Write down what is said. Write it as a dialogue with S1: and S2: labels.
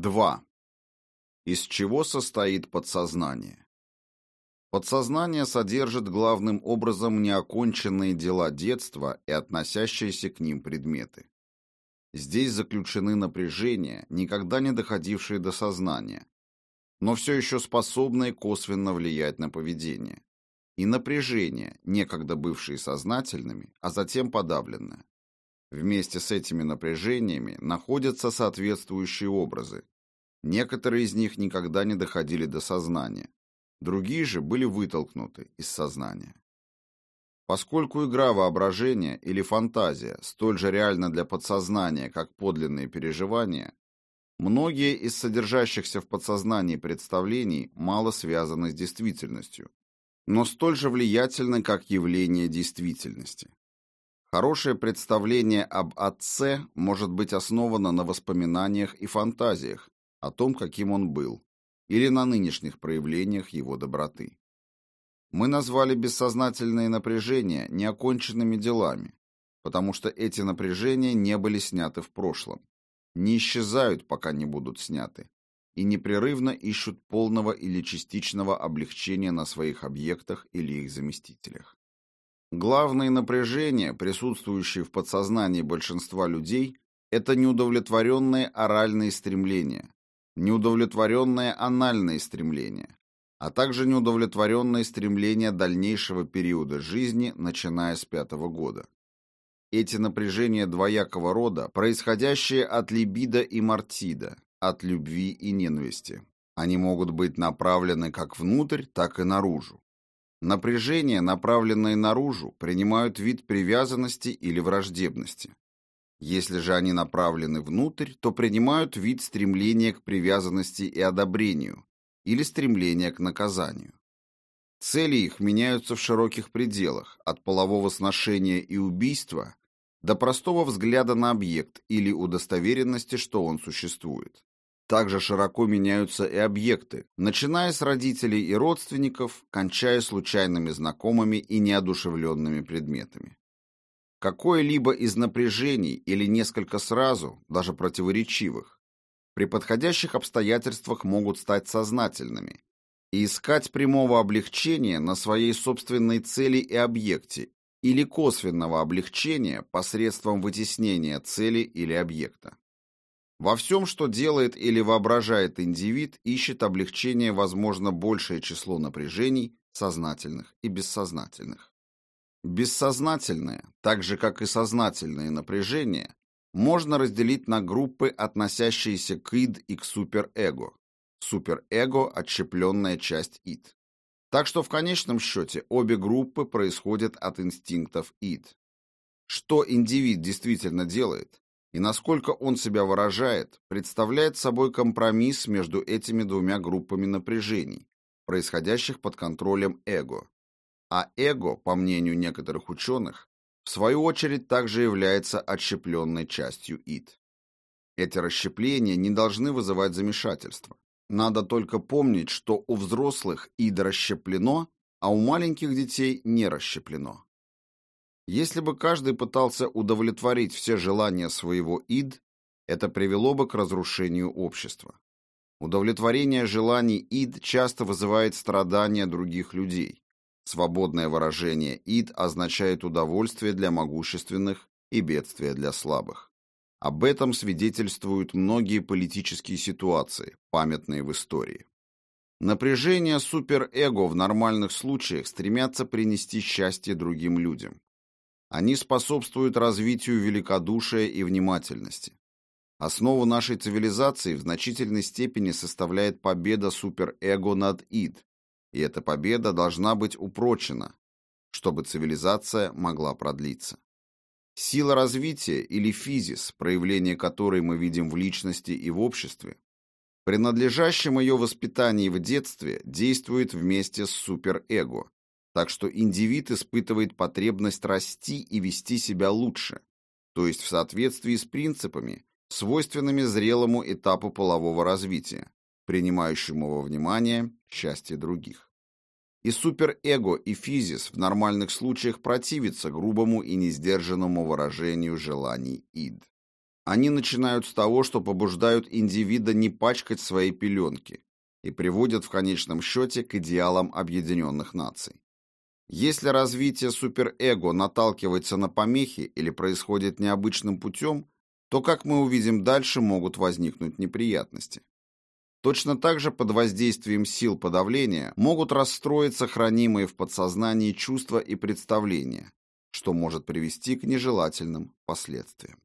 S1: 2. Из чего состоит подсознание? Подсознание содержит главным образом неоконченные дела детства и относящиеся к ним предметы. Здесь заключены напряжения, никогда не доходившие до сознания, но все еще способные косвенно влиять на поведение, и напряжения, некогда бывшие сознательными, а затем подавленные. Вместе с этими напряжениями находятся соответствующие образы. Некоторые из них никогда не доходили до сознания, Другие же были вытолкнуты из сознания. Поскольку игра воображения или фантазия столь же реальна для подсознания, как подлинные переживания, многие из содержащихся в подсознании представлений мало связаны с действительностью, но столь же влиятельны, как явление действительности. Хорошее представление об отце может быть основано на воспоминаниях и фантазиях о том, каким он был, или на нынешних проявлениях его доброты. Мы назвали бессознательные напряжения неоконченными делами, потому что эти напряжения не были сняты в прошлом, не исчезают, пока не будут сняты, и непрерывно ищут полного или частичного облегчения на своих объектах или их заместителях. Главные напряжения, присутствующие в подсознании большинства людей, это неудовлетворенные оральные стремления, неудовлетворенные анальные стремления, а также неудовлетворенные стремления дальнейшего периода жизни, начиная с пятого года. Эти напряжения двоякого рода, происходящие от либидо и мартида, от любви и ненависти. Они могут быть направлены как внутрь, так и наружу. Напряжения, направленные наружу, принимают вид привязанности или враждебности. Если же они направлены внутрь, то принимают вид стремления к привязанности и одобрению или стремления к наказанию. Цели их меняются в широких пределах, от полового сношения и убийства до простого взгляда на объект или удостоверенности, что он существует. Также широко меняются и объекты, начиная с родителей и родственников, кончая случайными знакомыми и неодушевленными предметами. Какое-либо из напряжений или несколько сразу, даже противоречивых, при подходящих обстоятельствах могут стать сознательными и искать прямого облегчения на своей собственной цели и объекте или косвенного облегчения посредством вытеснения цели или объекта. Во всем, что делает или воображает индивид, ищет облегчение, возможно, большее число напряжений, сознательных и бессознательных. Бессознательное, так же как и сознательные напряжения, можно разделить на группы, относящиеся к ид и к суперэго. Суперэго – отщепленная часть ид. Так что в конечном счете обе группы происходят от инстинктов ид. Что индивид действительно делает и насколько он себя выражает, представляет собой компромисс между этими двумя группами напряжений, происходящих под контролем эго. А эго, по мнению некоторых ученых, в свою очередь также является отщепленной частью ид. Эти расщепления не должны вызывать замешательства. Надо только помнить, что у взрослых ид расщеплено, а у маленьких детей не расщеплено. Если бы каждый пытался удовлетворить все желания своего ид, это привело бы к разрушению общества. Удовлетворение желаний ид часто вызывает страдания других людей, Свободное выражение «ид» означает удовольствие для могущественных и бедствие для слабых. Об этом свидетельствуют многие политические ситуации, памятные в истории. Напряжение суперэго в нормальных случаях стремятся принести счастье другим людям. Они способствуют развитию великодушия и внимательности. Основу нашей цивилизации в значительной степени составляет победа суперэго над ид, и эта победа должна быть упрочена, чтобы цивилизация могла продлиться. Сила развития или физис, проявление которой мы видим в личности и в обществе, при надлежащем ее воспитании в детстве действует вместе с суперэго, так что индивид испытывает потребность расти и вести себя лучше, то есть в соответствии с принципами, свойственными зрелому этапу полового развития, принимающему во внимание счастье других. И суперэго и физис в нормальных случаях противятся грубому и несдержанному выражению желаний ид. Они начинают с того, что побуждают индивида не пачкать свои пеленки и приводят в конечном счете к идеалам объединенных наций. Если развитие суперэго наталкивается на помехи или происходит необычным путем, то, как мы увидим дальше, могут возникнуть неприятности. Точно так же под воздействием сил подавления могут расстроиться хранимые в подсознании чувства и представления, что может привести к нежелательным последствиям.